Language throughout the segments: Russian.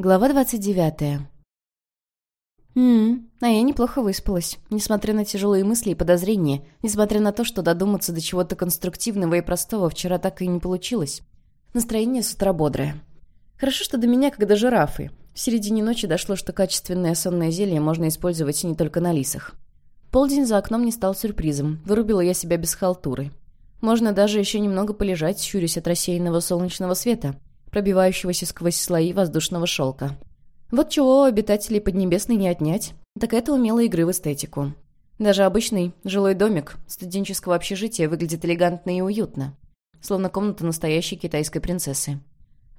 Глава двадцать девятая. Ммм, а я неплохо выспалась, несмотря на тяжелые мысли и подозрения, несмотря на то, что додуматься до чего-то конструктивного и простого вчера так и не получилось. Настроение с утра бодрое. Хорошо, что до меня, как до жирафы. В середине ночи дошло, что качественное сонное зелье можно использовать не только на лисах. Полдень за окном не стал сюрпризом, вырубила я себя без халтуры. Можно даже еще немного полежать, щурясь от рассеянного солнечного света, пробивающегося сквозь слои воздушного шелка. Вот чего обитателей Поднебесной не отнять, так это умелой игры в эстетику. Даже обычный жилой домик студенческого общежития выглядит элегантно и уютно, словно комната настоящей китайской принцессы.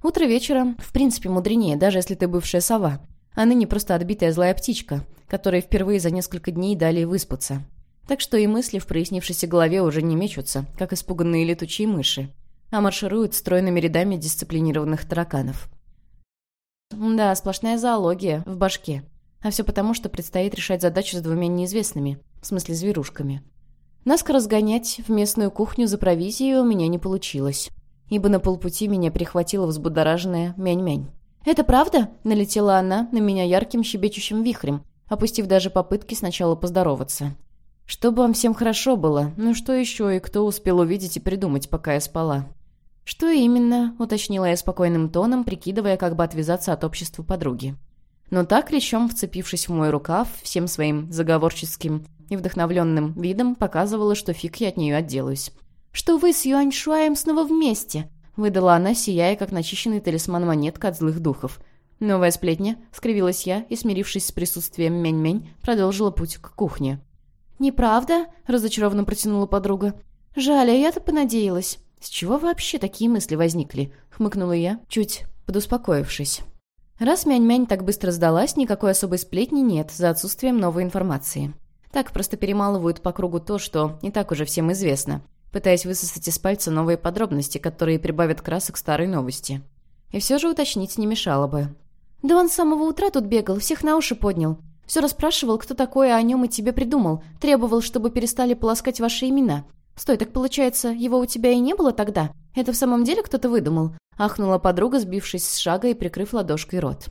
Утро вечера, в принципе, мудренее, даже если ты бывшая сова, а ныне просто отбитая злая птичка, которой впервые за несколько дней дали выспаться. Так что и мысли в прояснившейся голове уже не мечутся, как испуганные летучие мыши, а маршируют стройными рядами дисциплинированных тараканов. Да, сплошная зоология в башке. А все потому, что предстоит решать задачу с двумя неизвестными, в смысле зверушками. Наскоро разгонять в местную кухню за провизией у меня не получилось, ибо на полпути меня прихватила взбудораженная мянь-мянь. «Это правда?» — налетела она на меня ярким щебечущим вихрем, опустив даже попытки сначала поздороваться. «Чтобы вам всем хорошо было, ну что еще и кто успел увидеть и придумать, пока я спала?» «Что именно?» — уточнила я спокойным тоном, прикидывая, как бы отвязаться от общества подруги. Но так, лещом вцепившись в мой рукав, всем своим заговорческим и вдохновленным видом показывала, что фиг я от нее отделаюсь. «Что вы с Юаньшуаем снова вместе?» — выдала она, сияя, как начищенный талисман монетка от злых духов. «Новая сплетня», — скривилась я и, смирившись с присутствием Мень-Мень, продолжила путь к кухне. «Неправда?» — разочарованно протянула подруга. «Жаль, а я-то понадеялась». «С чего вообще такие мысли возникли?» — хмыкнула я, чуть подуспокоившись. Раз Мянь-Мянь так быстро сдалась, никакой особой сплетни нет за отсутствием новой информации. Так просто перемалывают по кругу то, что не так уже всем известно, пытаясь высосать из пальца новые подробности, которые прибавят красок старой новости. И все же уточнить не мешало бы. «Да он с самого утра тут бегал, всех на уши поднял. Все расспрашивал, кто такое о нем и тебе придумал. Требовал, чтобы перестали полоскать ваши имена. «Стой, так получается, его у тебя и не было тогда? Это в самом деле кто-то выдумал?» — ахнула подруга, сбившись с шага и прикрыв ладошкой рот.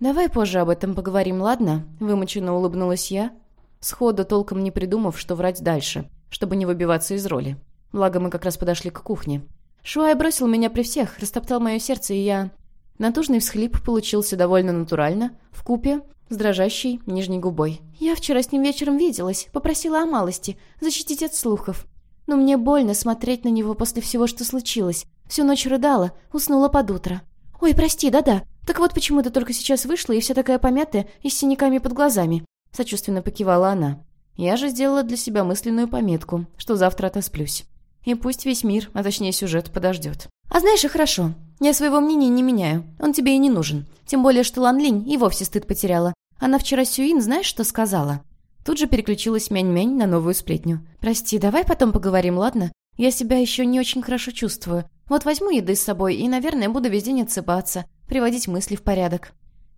«Давай позже об этом поговорим, ладно?» — вымученно улыбнулась я, сходу толком не придумав, что врать дальше, чтобы не выбиваться из роли. Благо, мы как раз подошли к кухне. Шуай бросил меня при всех, растоптал мое сердце, и я... Натужный всхлип получился довольно натурально, в купе с дрожащей нижней губой. «Я вчера с ним вечером виделась, попросила о малости, защитить от слухов. Но мне больно смотреть на него после всего, что случилось. Всю ночь рыдала, уснула под утро. «Ой, прости, да-да. Так вот почему ты только сейчас вышла и вся такая помятая и с синяками под глазами?» Сочувственно покивала она. Я же сделала для себя мысленную пометку, что завтра отосплюсь. И пусть весь мир, а точнее сюжет, подождет. «А знаешь, и хорошо. Я своего мнения не меняю. Он тебе и не нужен. Тем более, что Лан Линь и вовсе стыд потеряла. Она вчера Сюин знаешь, что сказала?» Тут же переключилась Мянь-Мянь на новую сплетню. «Прости, давай потом поговорим, ладно? Я себя еще не очень хорошо чувствую. Вот возьму еды с собой и, наверное, буду весь день отсыпаться, приводить мысли в порядок».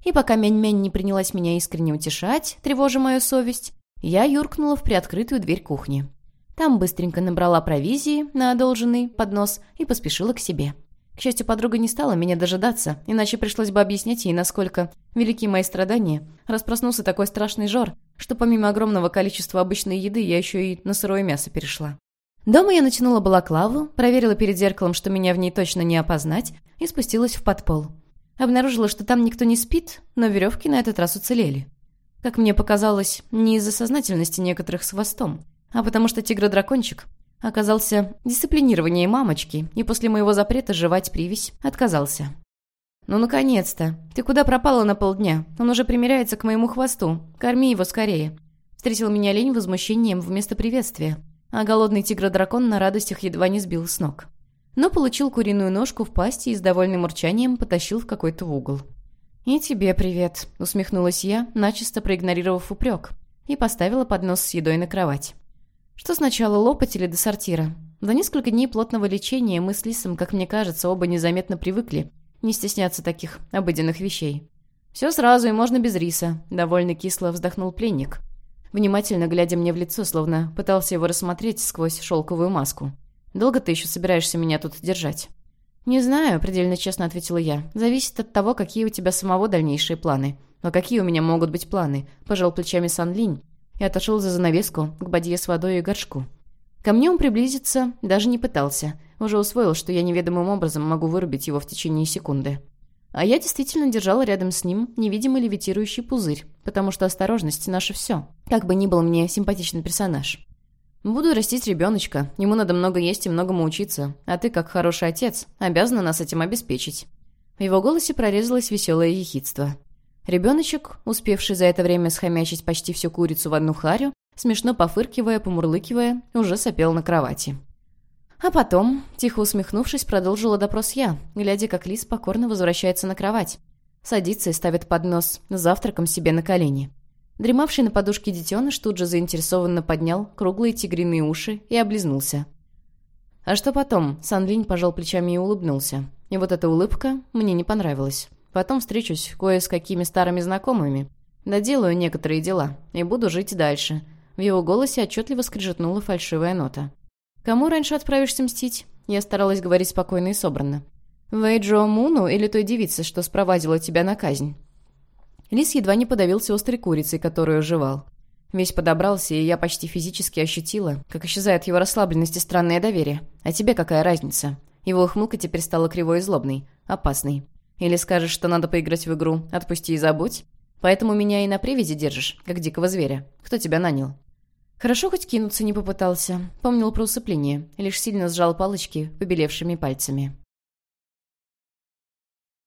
И пока Мянь-Мянь не принялась меня искренне утешать, тревожа мою совесть, я юркнула в приоткрытую дверь кухни. Там быстренько набрала провизии на одолженный поднос и поспешила к себе. К счастью, подруга не стала меня дожидаться, иначе пришлось бы объяснять ей, насколько велики мои страдания. Распроснулся такой страшный жор, что помимо огромного количества обычной еды я еще и на сырое мясо перешла. Дома я натянула балаклаву, проверила перед зеркалом, что меня в ней точно не опознать, и спустилась в подпол. Обнаружила, что там никто не спит, но веревки на этот раз уцелели. Как мне показалось, не из-за сознательности некоторых с хвостом, а потому что тигр-дракончик оказался дисциплинированнее мамочки и после моего запрета жевать привязь отказался. «Ну, наконец-то! Ты куда пропала на полдня? Он уже примеряется к моему хвосту. Корми его скорее!» Встретил меня лень возмущением вместо приветствия, а голодный тигр-дракон на радостях едва не сбил с ног. Но получил куриную ножку в пасти и с довольным урчанием потащил в какой-то угол. «И тебе привет», — усмехнулась я, начисто проигнорировав упрек, и поставила поднос с едой на кровать. Что сначала, лопать или до сортира? За несколько дней плотного лечения мы с Лисом, как мне кажется, оба незаметно привыкли не стесняться таких обыденных вещей. «Все сразу и можно без риса», — довольно кисло вздохнул пленник, внимательно глядя мне в лицо, словно пытался его рассмотреть сквозь шелковую маску. «Долго ты еще собираешься меня тут держать?» «Не знаю», — предельно честно ответила я. «Зависит от того, какие у тебя самого дальнейшие планы». «А какие у меня могут быть планы?» — пожал плечами Сан Линь и отошел за занавеску к бадье с водой и горшку. Ко мне он приблизиться даже не пытался. Уже усвоил, что я неведомым образом могу вырубить его в течение секунды. А я действительно держала рядом с ним невидимый левитирующий пузырь, потому что осторожность — наше все. Как бы ни был мне симпатичный персонаж. Буду растить ребеночка, ему надо много есть и многому учиться, а ты, как хороший отец, обязана нас этим обеспечить». В его голосе прорезалось веселое ехидство. Ребеночек, успевший за это время схомячить почти всю курицу в одну харю, смешно пофыркивая, помурлыкивая, уже сопел на кровати. А потом, тихо усмехнувшись, продолжила допрос я, глядя, как лис покорно возвращается на кровать. Садится и ставит поднос завтраком себе на колени. Дремавший на подушке детеныш тут же заинтересованно поднял круглые тигриные уши и облизнулся. А что потом? Санлинь пожал плечами и улыбнулся. И вот эта улыбка мне не понравилась. Потом встречусь кое с какими старыми знакомыми. Доделаю некоторые дела и буду жить дальше. В его голосе отчетливо скрежетнула фальшивая нота. «Кому раньше отправишься мстить?» Я старалась говорить спокойно и собранно. «Вэйджо Муну или той девице, что спровадила тебя на казнь?» Лис едва не подавился острой курицей, которую жевал. Весь подобрался, и я почти физически ощутила, как исчезает его расслабленность и странное доверие. А тебе какая разница? Его ухмылка теперь стала кривой и злобной, опасной. Или скажешь, что надо поиграть в игру «Отпусти и забудь»? Поэтому меня и на привязи держишь, как дикого зверя. Кто тебя нанял? Хорошо хоть кинуться не попытался. Помнил про усыпление. Лишь сильно сжал палочки побелевшими пальцами.